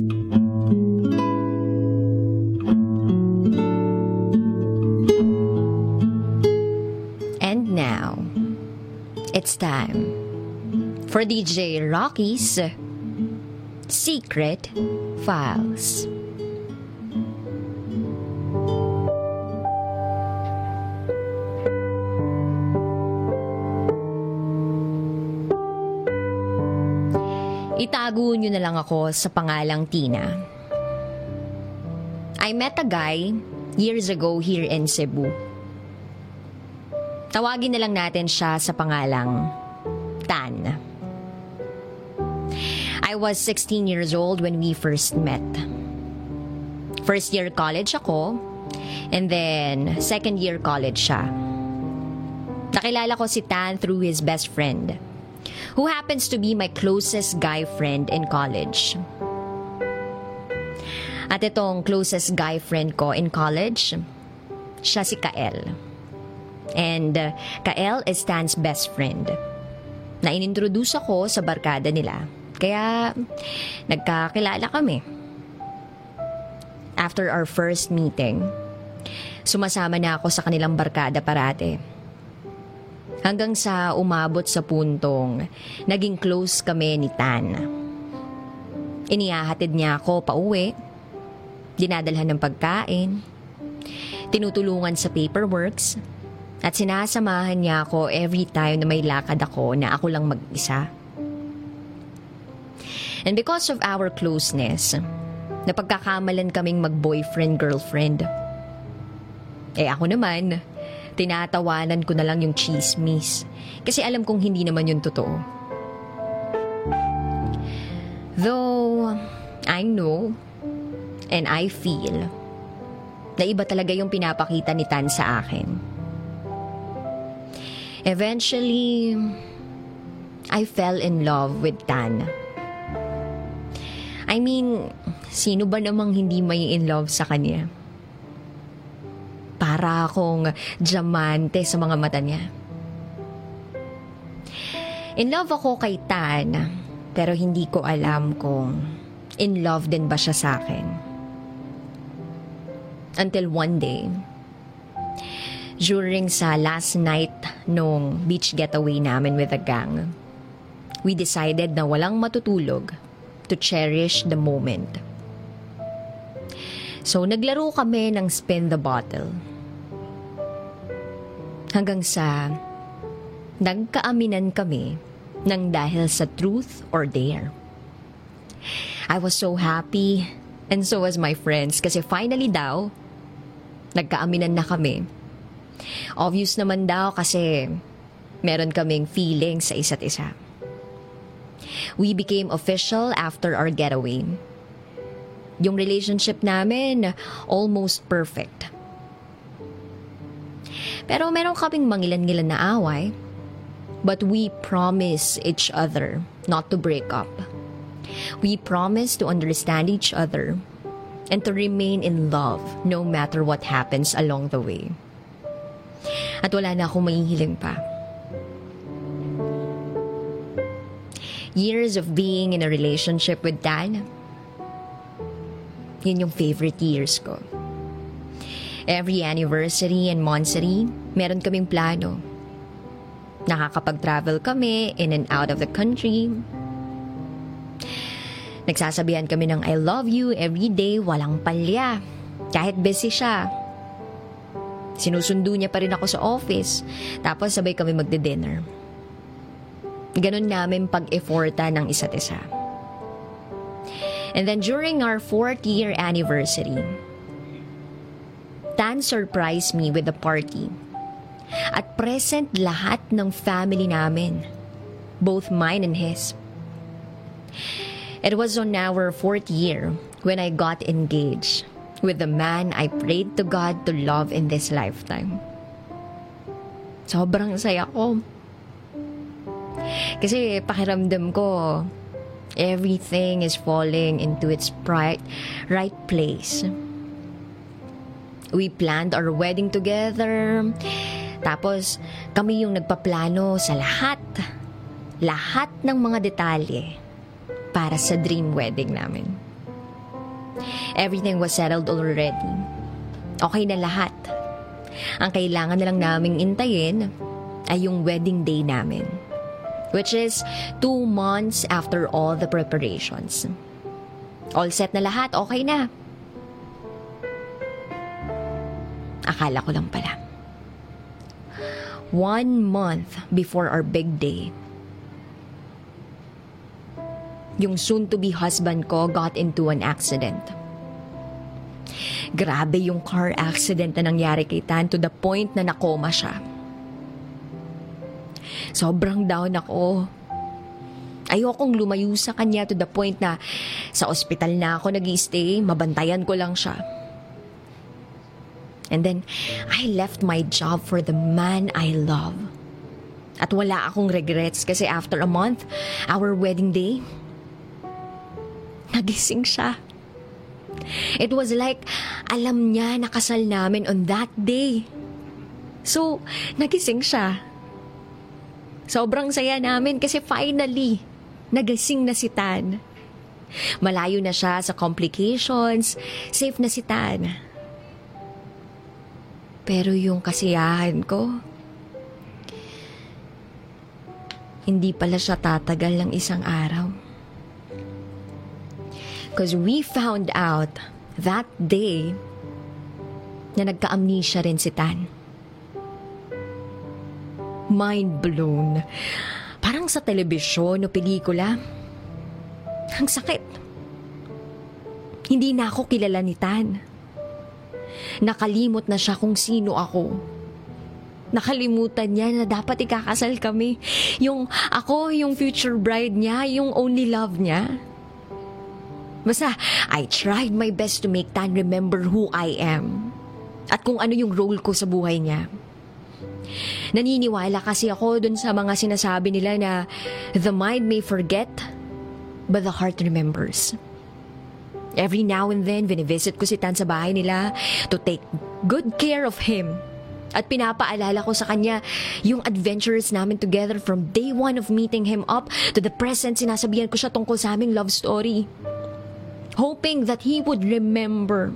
And now, it's time for DJ Rocky's Secret Files. Itago nyo na lang ako sa pangalang Tina. I met a guy years ago here in Cebu. Tawagin na lang natin siya sa pangalang Tan. I was 16 years old when we first met. First year college ako, and then second year college siya. Nakilala ko si Tan through his best friend, who happens to be my closest guy friend in college. At itong closest guy friend ko in college, siya si Kael. And uh, Kael is Tan's best friend. Na inintroduce ako sa barkada nila. Kaya nagkakilala kami. After our first meeting, sumasama na ako sa kanilang barkada parate. Hanggang sa umabot sa puntong naging close kami ni Tan. Inihahatid niya ako pauwi, dinadalhan ng pagkain, tinutulungan sa paperworks, at sinasamahan niya ako every time na may lakad ako na ako lang mag-isa. And because of our closeness, napagkakamalan kaming mag-boyfriend-girlfriend. Eh ako naman, tinatawanan ko na lang yung chismis. Kasi alam kong hindi naman yun totoo. Though, I know and I feel na iba talaga yung pinapakita ni Tan sa akin. Eventually, I fell in love with Tan. I mean, sino ba namang hindi may in love sa kanya? Para akong diamante sa mga mata niya. In love ako kay Tan, pero hindi ko alam kung in love din ba siya sa akin. Until one day, during sa last night nung beach getaway namin with the gang, we decided na walang matutulog to cherish the moment. So, naglaro kami ng spin the bottle. Hanggang sa nagkaaminan kami ng dahil sa truth or dare. I was so happy and so was my friends kasi finally daw, nagkaaminan na kami. Obvious naman daw kasi meron kaming feeling sa isa't isa. We became official after our getaway. Yung relationship namin, almost perfect. Pero meron kaming mangilan-ngilan na away. But we promise each other not to break up. We promise to understand each other and to remain in love no matter what happens along the way. At wala na akong mahihiling pa. Years of being in a relationship with Dan, yun yung favorite years ko. Every anniversary and monthsary, meron kaming plano. Nakakapag-travel kami in and out of the country. Nagsasabihan kami ng I love you every day, walang palya. Kahit busy siya. Sinusundo niya pa rin ako sa office. Tapos sabay kami magde-dinner. Ganon namin pag-efforta ng isa't isa. And then during our fourth year anniversary, Tan surprised me with a party. At present lahat ng family namin. Both mine and his. It was on our fourth year when I got engaged with the man I prayed to God to love in this lifetime. Sobrang saya ko. Kasi pakiramdam ko, everything is falling into its right, right place. We planned our wedding together. Tapos, kami yung nagpaplano sa lahat. Lahat ng mga detalye para sa dream wedding namin. Everything was settled already. Okay na lahat. Ang kailangan na lang naming intayin ay yung wedding day namin. Which is two months after all the preparations. All set na lahat, okay na. Akala ko lang pala. One month before our big day, yung soon-to-be husband ko got into an accident. Grabe yung car accident na nangyari kay Tan to the point na nakoma siya. Sobrang down ako. Ayokong lumayo sa kanya to the point na sa ospital na ako nag stay mabantayan ko lang siya. And then, I left my job for the man I love. At wala akong regrets kasi after a month, our wedding day, nagising siya. It was like, alam niya nakasal namin on that day. So, nagising siya. Sobrang saya namin kasi finally, nagising na si Tan. Malayo na siya sa complications, safe na si Tan. Pero yung kasiyahan ko, hindi pala siya tatagal ng isang araw. Because we found out that day na nagka-amnesia rin si Tan. Mind blown. Parang sa telebisyon o pelikula. Ang sakit. Hindi na ako kilala ni Tan. Nakalimot na siya kung sino ako. Nakalimutan niya na dapat ikakasal kami. Yung ako, yung future bride niya, yung only love niya. Basta, I tried my best to make Tan remember who I am. At kung ano yung role ko sa buhay niya. Naniniwala kasi ako dun sa mga sinasabi nila na the mind may forget, but the heart remembers. Every now and then, vinivisit ko si Tan sa bahay nila to take good care of him. At pinapaalala ko sa kanya yung adventures namin together from day one of meeting him up to the present sinasabihan ko siya tungkol sa aming love story. Hoping that he would remember.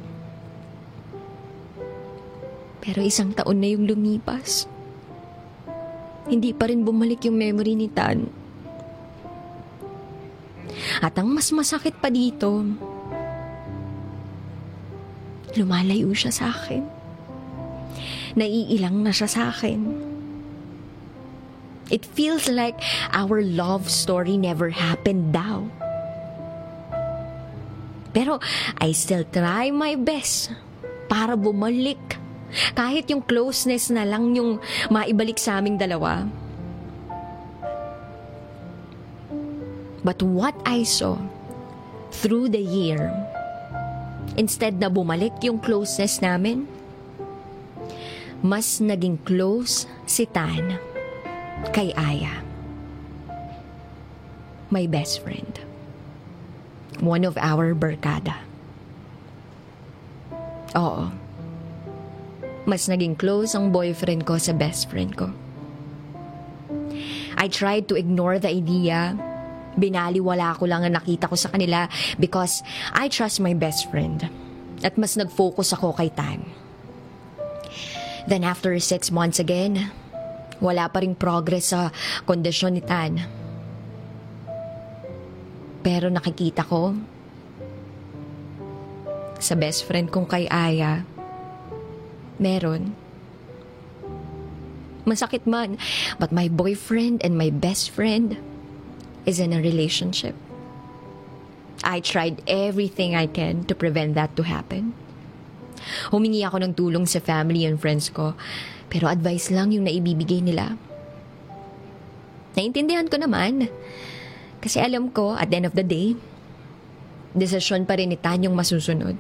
Pero isang taon na yung lumipas. Hindi pa rin bumalik yung memory ni Tan. At ang mas masakit pa dito, lumalayo siya sa akin. Naiilang na siya sa akin. It feels like our love story never happened daw. Pero I still try my best para bumalik. Kahit yung closeness na lang yung maibalik sa aming dalawa. But what I saw through the year Instead na bumalik yung closeness namin, mas naging close si Tan kay Aya. My best friend. One of our barkada. Oo. Mas naging close ang boyfriend ko sa best friend ko. I tried to ignore the idea Binaliwala ko lang ang nakita ko sa kanila because I trust my best friend. At mas nag-focus ako kay Tan. Then after six months again, wala pa ring progress sa kondisyon ni Tan. Pero nakikita ko, sa best friend kong kay Aya, meron. Masakit man, but my boyfriend and my best friend is in a relationship. I tried everything I can to prevent that to happen. Humingi ako ng tulong sa family and friends ko, pero advice lang yung naibibigay nila. Naintindihan ko naman. Kasi alam ko, at the end of the day, desisyon pa rin ni Tan masusunod.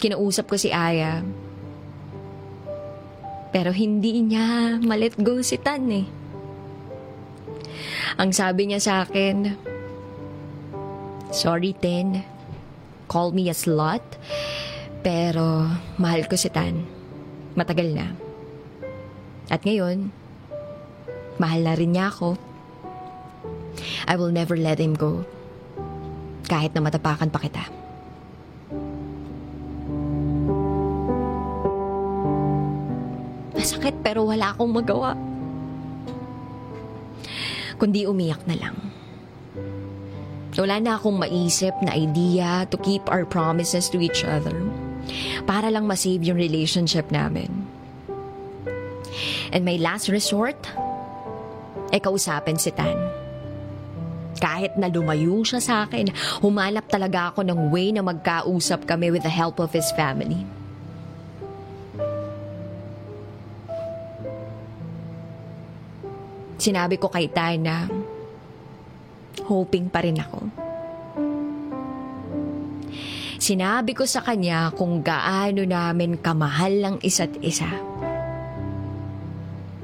Kinausap ko si Aya. Pero hindi niya malet go si Tan eh. Ang sabi niya sa akin, Sorry, Ten. Call me a slut. Pero mahal ko si Tan. Matagal na. At ngayon, mahal na rin niya ako. I will never let him go. Kahit na matapakan pa kita. Masakit pero wala akong magawa. Kundi umiyak na lang. Wala na akong maisip na idea to keep our promises to each other para lang masave yung relationship namin. And my last resort, ay kausapin si Tan. Kahit na lumayo siya sa akin, humanap talaga ako ng way na magkausap kami with the help of his family. Sinabi ko kay Tan na hoping pa rin ako. Sinabi ko sa kanya kung gaano namin kamahal lang isa't isa.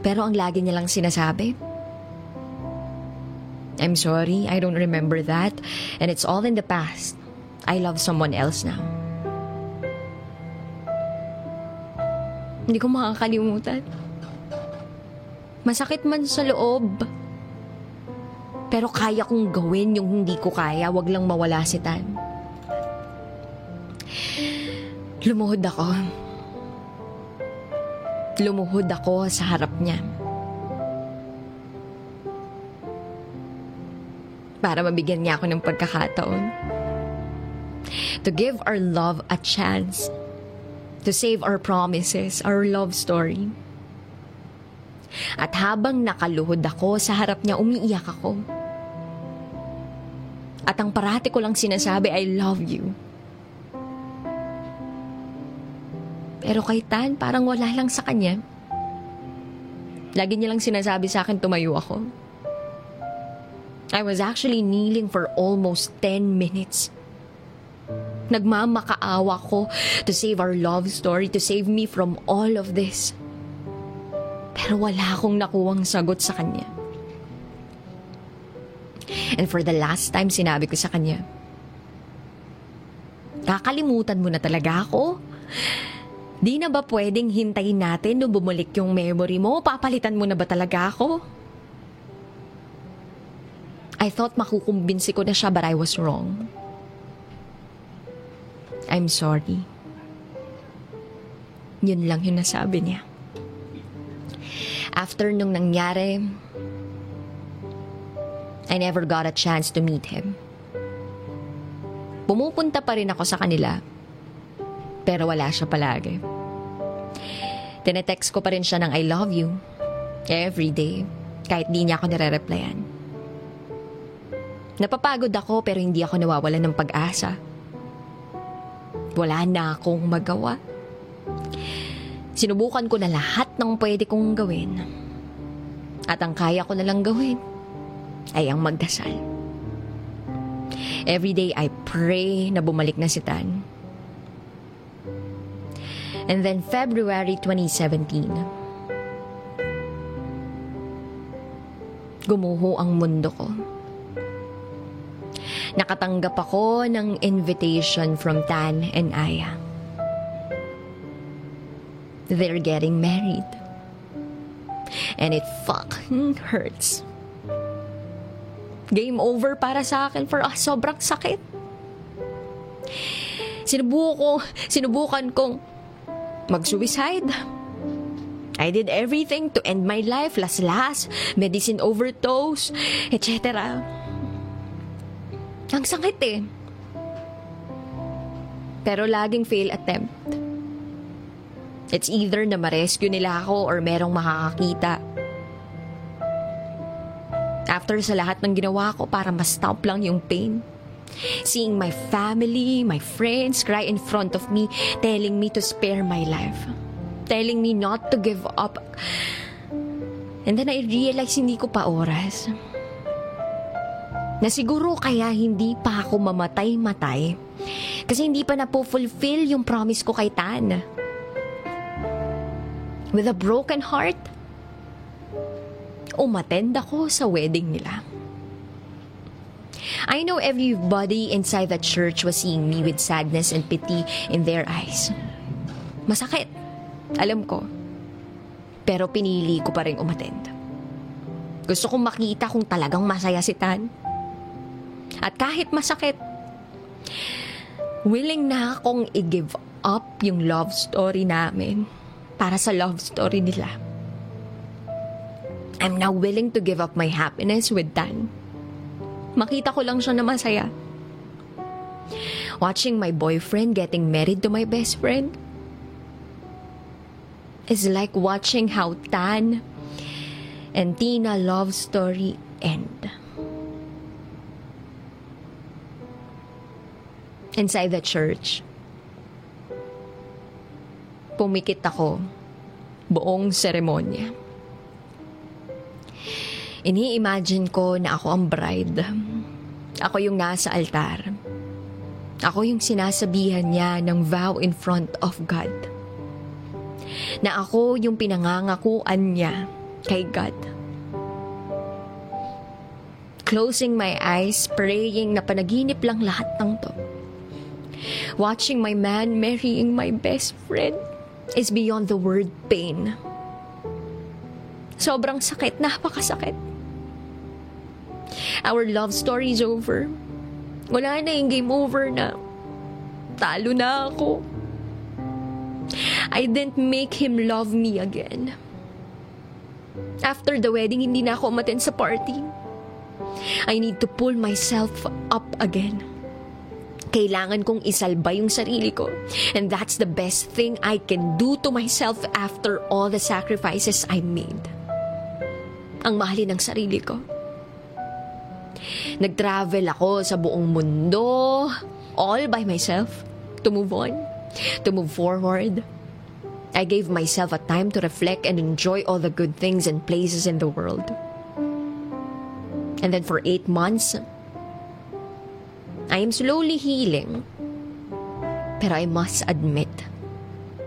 Pero ang lagi niya lang sinasabi, I'm sorry, I don't remember that, and it's all in the past. I love someone else now. Hindi ko makakalimutan. Masakit man sa loob. Pero kaya kong gawin yung hindi ko kaya, wag lang mawala si Tan. Lumuhod ako. Lumuhod ako sa harap niya. Para mabigyan niya ako ng pagkakataon. To give our love a chance. To save our promises, our love story. At habang nakaluhod ako sa harap niya, umiiyak ako. At ang parati ko lang sinasabi, I love you. Pero kay Tan, parang wala lang sa kanya. Lagi niya lang sinasabi sa akin tumayo ako. I was actually kneeling for almost 10 minutes. Nagmamakaawa ko to save our love story, to save me from all of this. Pero wala akong nakuwang sagot sa kanya. And for the last time, sinabi ko sa kanya, Kakalimutan mo na talaga ako? Di na ba pwedeng hintayin natin no bumalik yung memory mo? Papalitan mo na ba talaga ako? I thought makukumbinsi ko na siya but I was wrong. I'm sorry. Yun lang yung nasabi niya. After nung nangyari, I never got a chance to meet him. Pumupunta pa rin ako sa kanila, pero wala siya palagi. Tinetext ko pa rin siya ng I love you every day, kahit di niya ako nire-replyan. Napapagod ako pero hindi ako nawawalan ng pag-asa. Wala na akong magawa. Sinubukan ko na lahat ng pwede kong gawin. At ang kaya ko na lang gawin ay ang magdasal. Every day I pray na bumalik na si Tan. And then February 2017, gumuho ang mundo ko. Nakatanggap ako ng invitation from Tan and Aya. They're getting married. And it fucking hurts. Game over para sa akin for ah, sobrang sakit. Sinubuko, sinubukan kong mag-suicide. I did everything to end my life, las-las, medicine overdose, etc. Ang sakit eh. Pero laging fail attempt. It's either na ma-rescue nila ako or merong makakakita. After sa lahat ng ginawa ko para ma-stop lang yung pain. Seeing my family, my friends cry in front of me, telling me to spare my life. Telling me not to give up. And then I realized hindi ko pa oras na siguro kaya hindi pa ako mamatay-matay kasi hindi pa na-fulfill yung promise ko kay Tan. With a broken heart, umatend ako sa wedding nila. I know everybody inside the church was seeing me with sadness and pity in their eyes. Masakit. Alam ko. Pero pinili ko pa rin umatend. Gusto kong makita kung talagang masaya si Tan. At kahit masakit, willing na akong i-give up yung love story namin para sa love story nila. I'm now willing to give up my happiness with Dan. Makita ko lang siya na masaya. Watching my boyfriend getting married to my best friend is like watching how Tan and Tina love story end. Inside the church, pumikit ako buong seremonya. Ini-imagine ko na ako ang bride. Ako yung nasa altar. Ako yung sinasabihan niya ng vow in front of God. Na ako yung pinangangakuan niya kay God. Closing my eyes, praying na panaginip lang lahat ng to. Watching my man marrying my best friend is beyond the word pain. Sobrang sakit, napakasakit. Our love story is over. Wala na yung game over na. Talo na ako. I didn't make him love me again. After the wedding, hindi na ako umaten sa party. I need to pull myself up again. Kailangan kong isalba yung sarili ko. And that's the best thing I can do to myself after all the sacrifices I made. Ang mahalin ng sarili ko. Nag-travel ako sa buong mundo, all by myself, to move on, to move forward. I gave myself a time to reflect and enjoy all the good things and places in the world. And then for eight months, I am slowly healing. Pero I must admit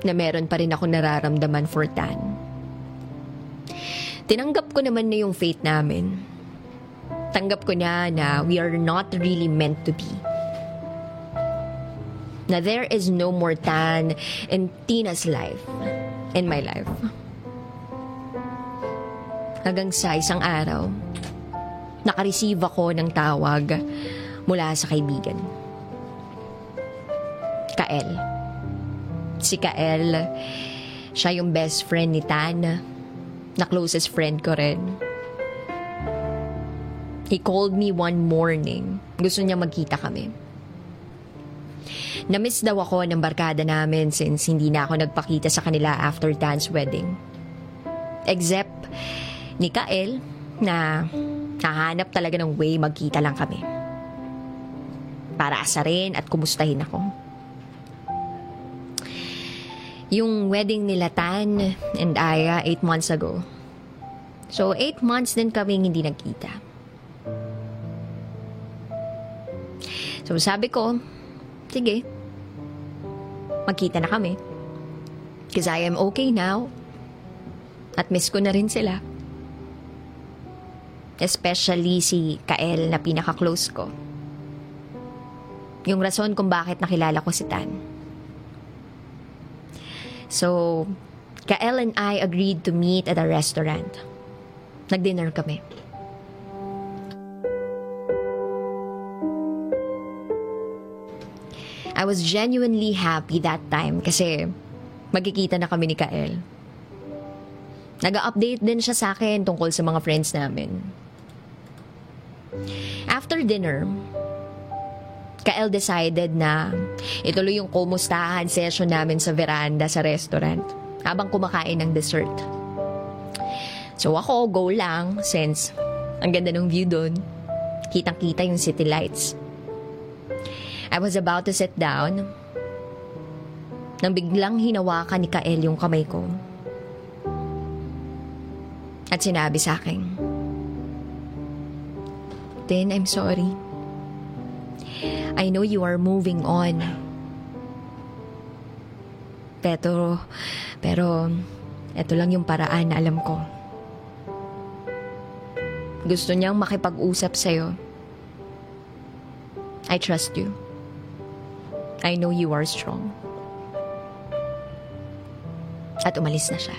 na meron pa rin ako nararamdaman for Tan. Tinanggap ko naman na yung fate namin. Tanggap ko na na we are not really meant to be. Na there is no more Tan in Tina's life, in my life. Hanggang sa isang araw, nakareceive ako ng tawag mula sa kaibigan. Kael. Si Kael, siya yung best friend ni Tan, na closest friend ko rin. He called me one morning. Gusto niya magkita kami. Namiss daw ako ng barkada namin since hindi na ako nagpakita sa kanila after Tan's wedding. Except ni Kael na nahanap talaga ng way magkita lang kami. Para asarin at kumustahin ako. Yung wedding nila Tan and Aya eight months ago. So eight months din kami hindi nagkita. So sabi ko, sige, magkita na kami. Because I am okay now. At miss ko na rin sila. Especially si Kael na pinaka-close ko. Yung rason kung bakit nakilala ko si Tan. So, Kael and I agreed to meet at a restaurant. Nag-dinner kami. I was genuinely happy that time kasi magkikita na kami ni Kael. Nag-update din siya sa akin tungkol sa mga friends namin. After dinner, Kael decided na ituloy yung kumustahan session namin sa veranda sa restaurant habang kumakain ng dessert. So ako, go lang since ang ganda ng view doon. Kitang-kita yung city lights. I was about to sit down nang biglang hinawakan ni Kael yung kamay ko. At sinabi sa akin, Then I'm sorry. I know you are moving on. Pero, pero, ito lang yung paraan na alam ko. Gusto niyang makipag-usap sa'yo. I trust you. I know you are strong. At umalis na siya.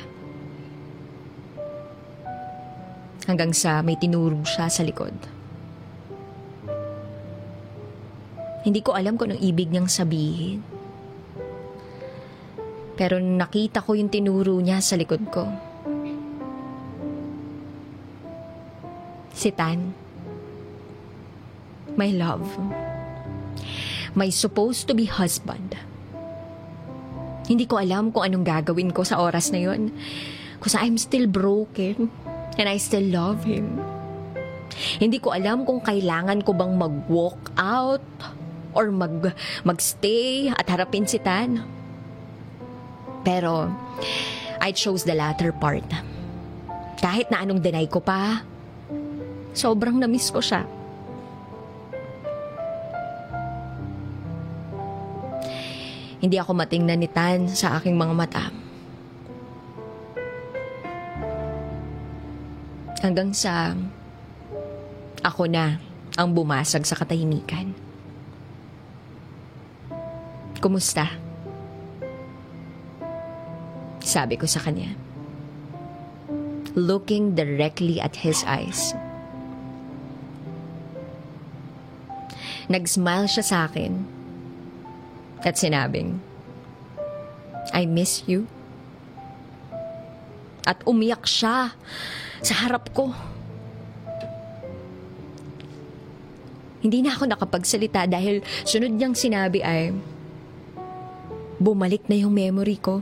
Hanggang sa may tinuro siya sa likod. Hindi ko alam kung anong ibig niyang sabihin. Pero nakita ko yung tinuro niya sa likod ko. Si Tan. My love. My supposed to be husband. Hindi ko alam kung anong gagawin ko sa oras na yon. Kasi I'm still broken and I still love him. Hindi ko alam kung kailangan ko bang mag-walk out or mag magstay at harapin si Tan. Pero I chose the latter part. Kahit na anong deny ko pa, sobrang namiss ko siya. Hindi ako matingnan ni Tan sa aking mga mata. Hanggang sa ako na ang bumasag sa katahimikan. Kumusta? Sabi ko sa kanya. Looking directly at his eyes. Nag-smile siya sa akin at sinabing, I miss you. At umiyak siya sa harap ko. Hindi na ako nakapagsalita dahil sunod niyang sinabi ay, bumalik na yung memory ko.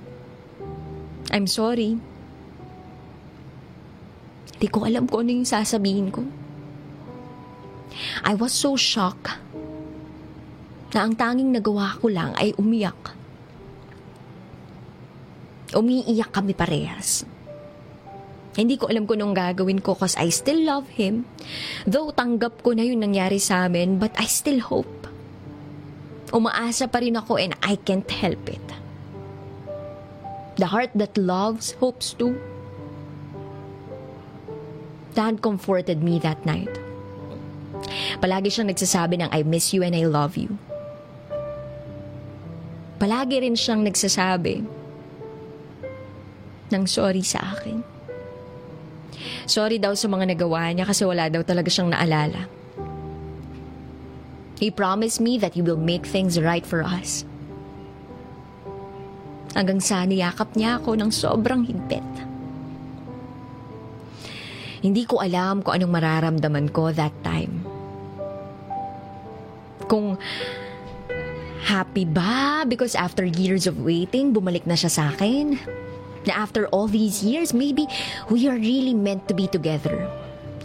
I'm sorry. Hindi ko alam kung ano yung sasabihin ko. I was so shocked na ang tanging nagawa ko lang ay umiyak. Umiiyak kami parehas. Hindi ko alam kung anong gagawin ko cause I still love him. Though tanggap ko na yung nangyari sa amin, but I still hope. Umaasa pa rin ako and I can't help it. The heart that loves hopes too. Dad comforted me that night. Palagi siyang nagsasabi ng I miss you and I love you. Palagi rin siyang nagsasabi ng sorry sa akin. Sorry daw sa mga nagawa niya kasi wala daw talaga siyang naalala. He promised me that he will make things right for us. Hanggang sa niyakap niya ako ng sobrang higpit. Hindi ko alam kung anong mararamdaman ko that time. Kung Happy ba? Because after years of waiting, bumalik na siya sa akin. Na after all these years, maybe we are really meant to be together.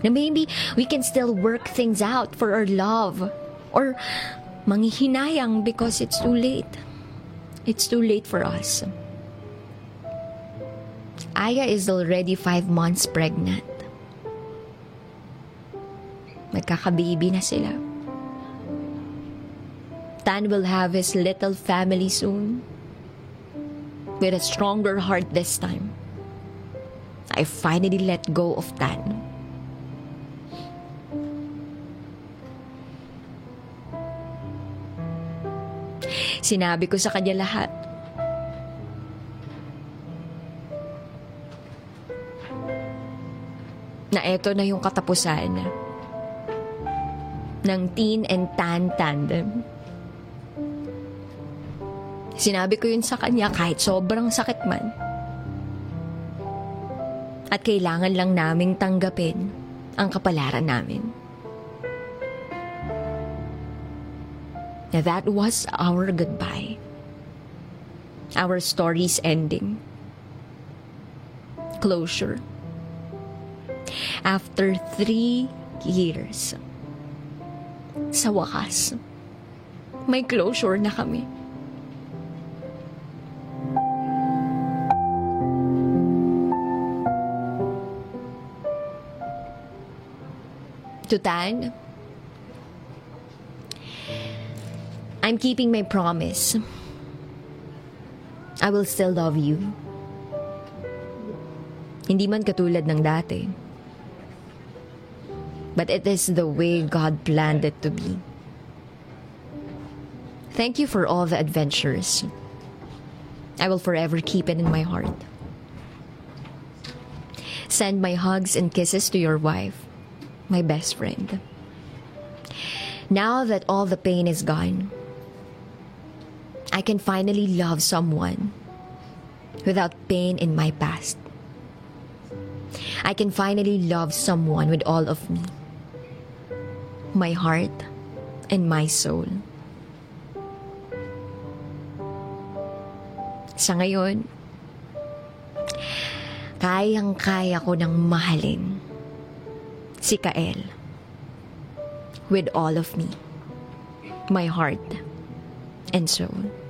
Na maybe we can still work things out for our love. Or manghihinayang because it's too late. It's too late for us. Aya is already five months pregnant. Magkakababy na sila. Tan will have his little family soon. With a stronger heart this time. I finally let go of Tan. Sinabi ko sa kanya lahat. Na eto na yung katapusan ng teen and tan tandem. Sinabi ko yun sa kanya kahit sobrang sakit man. At kailangan lang naming tanggapin ang kapalaran namin. That was our goodbye. Our story's ending. Closure. After three years. Sa wakas, may closure na kami. To Tutan, I'm keeping my promise. I will still love you. Hindi man katulad ng dati. But it is the way God planned it to be. Thank you for all the adventures. I will forever keep it in my heart. Send my hugs and kisses to your wife my best friend. Now that all the pain is gone, I can finally love someone without pain in my past. I can finally love someone with all of me my heart and my soul. Sa ngayon, kayang-kaya ko ng mahalin si Kael with all of me, my heart and soul.